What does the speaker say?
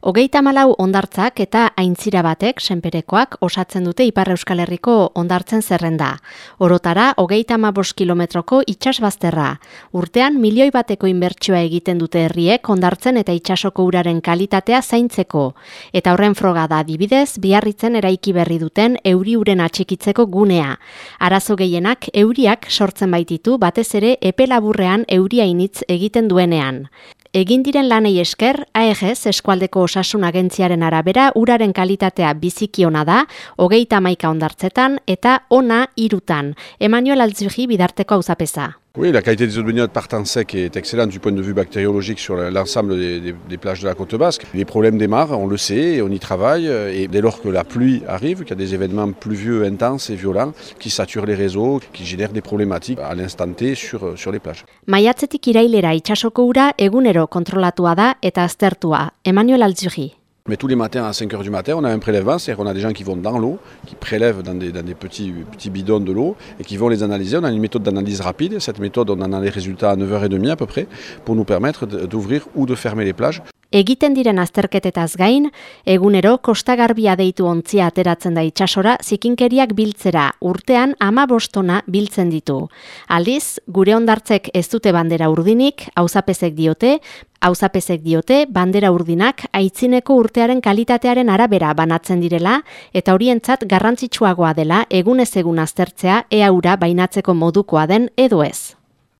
Hogeita malau ondartzak eta aintzira batek, senperekoak, osatzen dute Ipar Euskal Herriko ondartzen zerrenda. Orotara, hogeita mabos kilometroko itxasbazterra. Urtean, milioi bateko inbertsioa egiten dute herriek ondartzen eta itxasoko uraren kalitatea zaintzeko. Eta horren froga da dibidez, biarritzen eraiki berri duten euri uren atxikitzeko gunea. Arazo gehienak, euriak sortzen baititu batez ere epelaburrean euria initz egiten duenean. Egin diren lanei esker, AEGES eskualdeko osasun agentziaren arabera uraren kalitatea bizikiona da, hogeita maika ondartzetan eta ona irutan. Emanuel Altzuhi bidarteko auzapeza. Oui, la qualité des eaux de baignade partant sec est excellente du point de vue bactériologique sur l'ensemble des, plages de la côte basque. Les problèmes démarrent, on le sait, on y travaille. Et dès lors que la pluie arrive, qu'il y a des événements pluvieux intenses et violents qui saturent les réseaux, qui génèrent des problématiques à l'instant T sur, sur les plages. Maiatzetik irailera ura egunero kontrolatua da eta aztertua. Emmanuel Altzuri. Mais tous les matins à 5h du matin, on a un prélèvement, c'est-à-dire qu'on a des gens qui vont dans l'eau, qui prélèvent dans des, petits, petits bidons de l'eau et qui vont les analyser. On a une méthode d'analyse rapide. Cette méthode, on en a les résultats à 9h30 à peu près pour nous permettre d'ouvrir ou de fermer les plages. Egiten diren azterketetaz gain, egunero kostagarbia deitu ontzia ateratzen da itsasora zikinkeriak biltzera urtean ama bostona biltzen ditu. Aldiz, gure ondartzek ez dute bandera urdinik, hauzapezek diote, hauzapezek diote, bandera urdinak aitzineko urtearen kalitatearen arabera banatzen direla eta horientzat garrantzitsuagoa dela egunez egun aztertzea eaura bainatzeko modukoa den edo ez.